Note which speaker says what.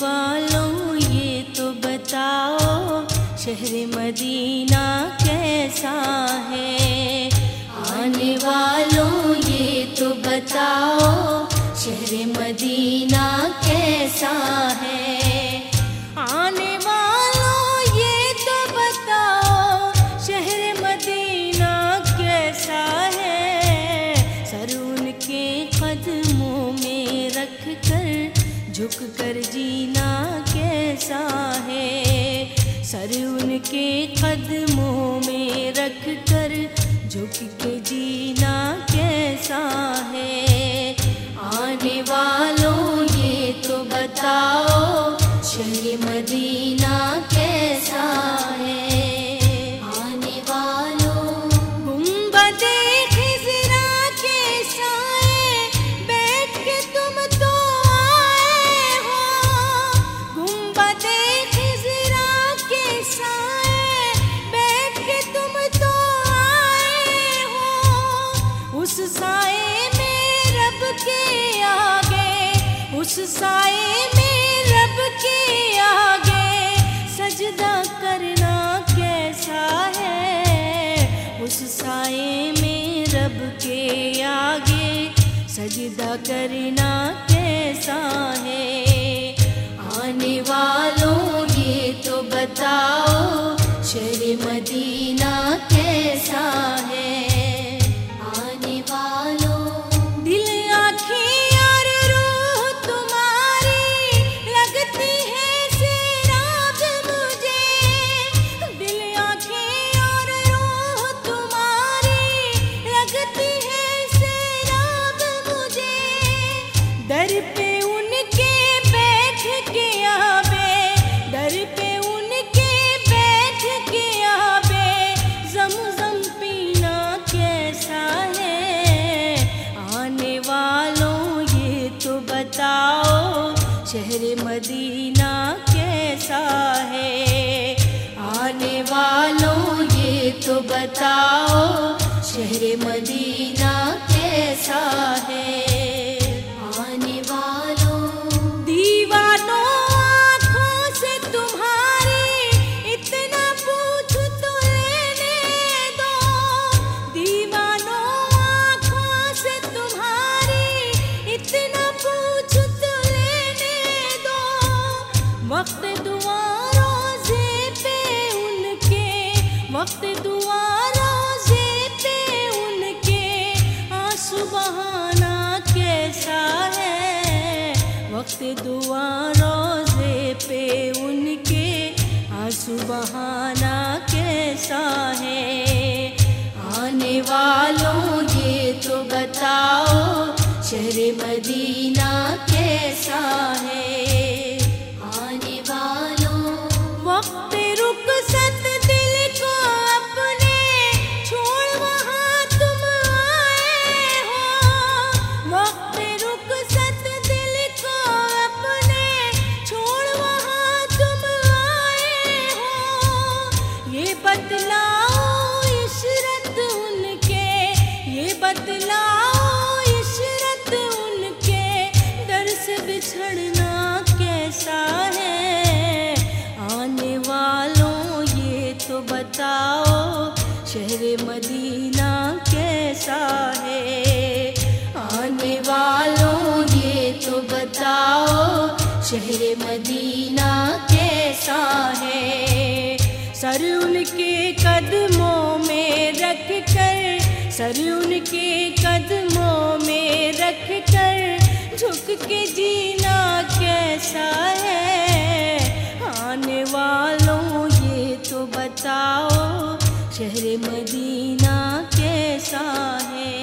Speaker 1: والوں، یہ تو بتاؤ، شہر مدینہ کیسا ہے؟ آنے والوں، یہ تو بتاؤ، شہر مدینہ کیسا ہے؟ آنے والوں، یہ تو بتاؤ، شہر مدینہ کیسا ہے؟ سر ان کے قدموں میں رکھ کر جھک کر جینا کیسا ہے؟ سر ان کے قدموں میں رکھ کر جھک کے جینا کیسا ہے؟ آنے والوں یہ تو بتاؤ سائے میں رب کے آگے سجدہ کرنا کیسا ہے؟ اس سائے میں رب کے آگے سجدہ کرنا کیسا ہے؟ تو بتاؤ شہر مدینہ کیسا ہے؟ وقت دعا روزے پہ ان کے آنسو بہانا کیسا ہے؟ آنے والوں یہ تو بتاؤ، شہر مدینہ کیسا ہے بتاؤ، شہر مدینہ کیسا ہے؟ آنے والوں یہ تو بتاؤ، شہر مدینہ کیسا ہے؟ سر ان کے قدموں میں رکھ کر، سر ان کے قدموں میں رکھ کر، جھک کے جینا کیسا ہے؟ آنے والوں بساؤ شہر مدینہ کیسا ہے؟